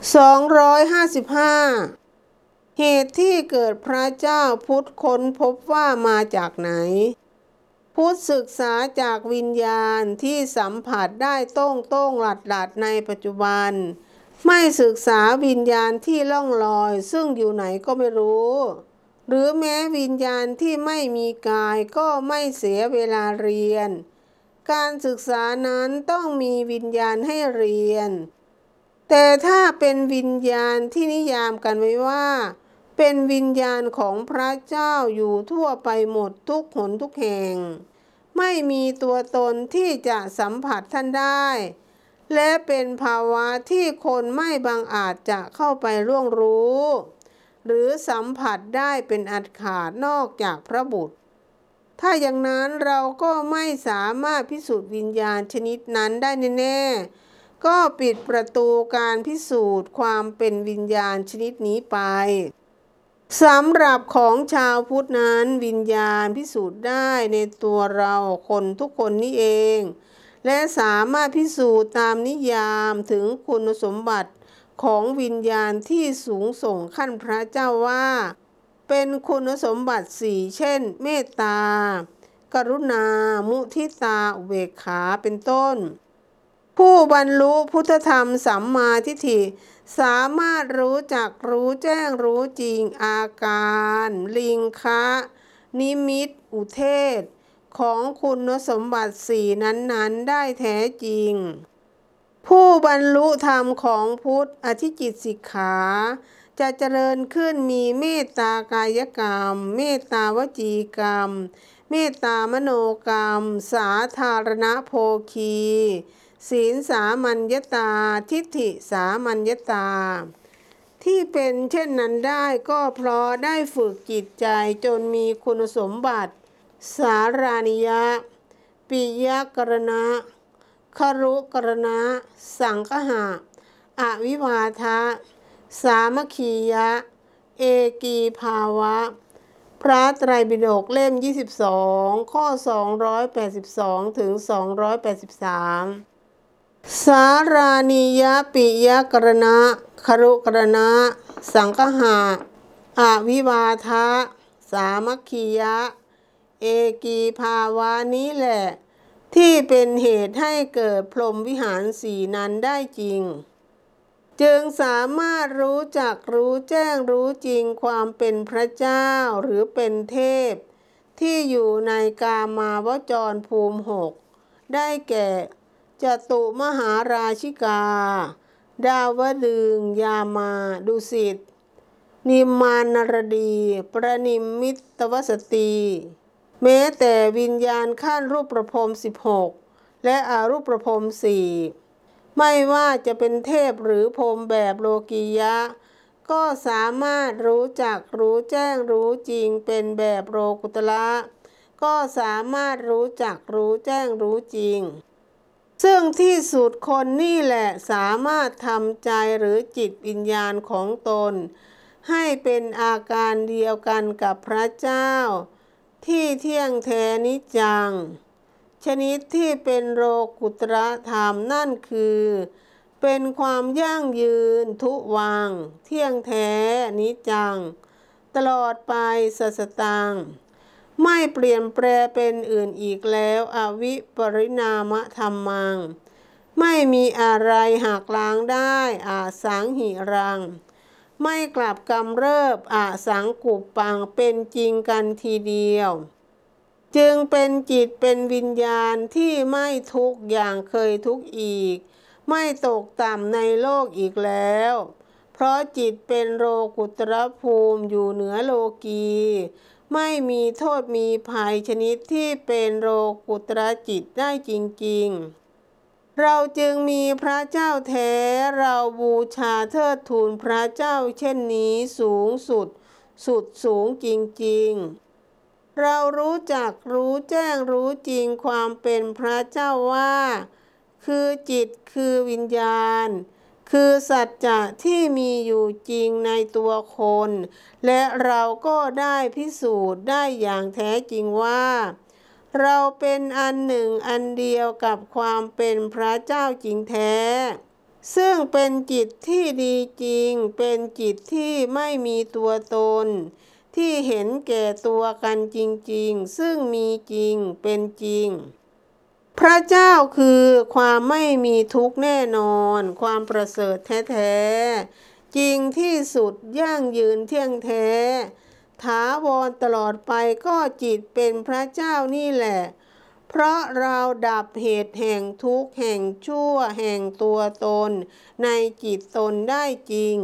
255 เหตุที่เกิดพระเจ้าพุทธค้นพบว่ามาจากไหน พุทธศึกษาจากวิญญาณที่สัมผัสได้ต้งต้งหลัดหลัดในปัจจุบัน ไม่ศึกษาวิญญาณที่ล่องลอย ซึ่งอยู่ไหนก็ไม่รู้ หรือแม้วิญญาณที่ไม่มีกายก็ไม่เสียเวลาเรียน การศึกษานั้นต้องมีวิญญาณให้เรียน แต่ถ้าเป็นวิญญาณที่นิยามกันไว้ว่า เป็นวิญญาณของพระเจ้าอยู่ทั่วไปหมดทุกหนทุกแห่ง ไม่มีตัวตนที่จะสัมผัสท่านได้ และเป็นภาวะที่คนไม่บางอาจจะเข้าไปร่วงรู้ หรือสัมผัสได้เป็นอัดขาดนอกจากพระบุตร ถ้าอย่างนั้นเราก็ไม่สามารถพิสูจน์วิญญาณชนิดนั้นได้แน่ๆ ก็ปิดประตูการพิสูจน์ความเป็นวิญญาณชนิดนี้ไปสำหรับของชาวพุทธนั้นวิญญาณพิสูจน์ได้ในตัวเราคนทุกคนนี่เอง และสามารถพิสูจน์ตามนิยามถึงคุณสมบัติของวิญญาณที่สูงส่งขั้นพระเจ้าว่า เป็นคุณสมบัติสี่เช่น เมตตา กรุณา มุทิตา อุเบกขาเป็นต้น ผู้บรรลุพุทธธรรมสัมมาทิฏฐิ สามารถรู้จักรู้แจ้งรู้จริงอาการ ลิงคะ นิมิต อุเทศ ของคุณสมบัติสี่นั้นๆ ได้แท้จริง ผู้บรรลุธรรมของพุทธอธิจิตสิกขา จะเจริญขึ้นมีเมตตากายกรรม เมตตาวจีกรรม เมตตามโนกรรม สาธารณโภคี ศีลสามัญญตา ทิฏฐิสามัญญตา ที่เป็นเช่นนั้นได้ก็เพราะได้ฝึกจิตใจจนมีคุณสมบัติ สารานิยะ ปิยกรณะครุกรณะ สังคหะ อวิวาทะ สามัคคียะ เอกีภาวะ พระไตรปิฎกเล่ม 22 ข้อ 282 ถึง 283 สารานิยปิยกรณะคารุกรณะ สังคหะอวิวาทะ สามัคคียะ เอกีภาวะนี้แหละ ที่เป็นเหตุให้เกิดพรหมวิหารสีนั้นได้จริง จึงสามารถรู้จักรู้แจ้งรู้จริงความเป็นพระเจ้าหรือเป็นเทพ ที่อยู่ในกามาวจรภูมิหกได้แก่ จตุมหาราชิกา ดาวดึง ยามาดุสิต นิมานรดี ประนิมมิตวสตี แม้แต่วิญญาณขั้นรูปประพรม16 และอารูปประพรมสี่ไม่ว่าจะเป็นเทพหรือพรมแบบโลกียะ ก็สามารถรู้จักรู้แจ้งรู้จริงเป็นแบบโลกุตละก็สามารถรู้จักรู้แจ้งรู้จริง ซึ่งที่สุดคนนี่แหละสามารถทำใจหรือจิตวิญญาณของตน ให้เป็นอาการเดียวกันกับพระเจ้า ที่เที่ยงแท้นิจัง ชนิดที่เป็นโลกุตระธรรมนั่นคือ เป็นความยั่งยืนทุวัง เที่ยงแท้นิจัง ตลอดไปสัสตัง ไม่เปลี่ยนแปลเป็นอื่นอีกแล้ว อวิปริณามะธรรมัง ไม่มีอะไรหักล้างได้อาสังหิรัง ไม่กลับกำเริบอาสังกุปปังเป็นจริงกันทีเดียว จึงเป็นจิตเป็นวิญญาณที่ไม่ทุกอย่างเคยทุกอีก ไม่ตกต่ำในโลกอีกแล้ว เพราะจิตเป็นโลกุตรภูมิอยู่เหนือโลกี ไม่มีโทษมีภัยชนิดที่เป็นโลกุตรจิตได้จริงๆ เราจึงมีพระเจ้าแท้เราบูชาเทิดทูนพระเจ้าเช่นนี้สูงสุด สุดสูงจริงๆเรารู้จักรู้แจ้งรู้จริงความเป็นพระเจ้าว่า คือจิตคือวิญญาณ คือสัจจะที่มีอยู่จริงในตัวคน และเราก็ได้พิสูจน์ได้อย่างแท้จริงว่า เราเป็นอันหนึ่งอันเดียวกับความเป็นพระเจ้าจริงแท้ ซึ่งเป็นจิตที่ดีจริง เป็นจิตที่ไม่มีตัวตน ที่เห็นแก่ตัวกันจริงๆ ซึ่งมีจริงเป็นจริง พระเจ้าคือความไม่มีทุกข์แน่นอน ความประเสริฐแท้ๆจริงที่สุดยั่งยืนเที่ยงแท้ถาวรตลอดไปก็จิตเป็นพระเจ้านี่แหละ เพราะเราดับเหตุแห่งทุกข์แห่งชั่วแห่งตัวตน ในจิตตนได้จริง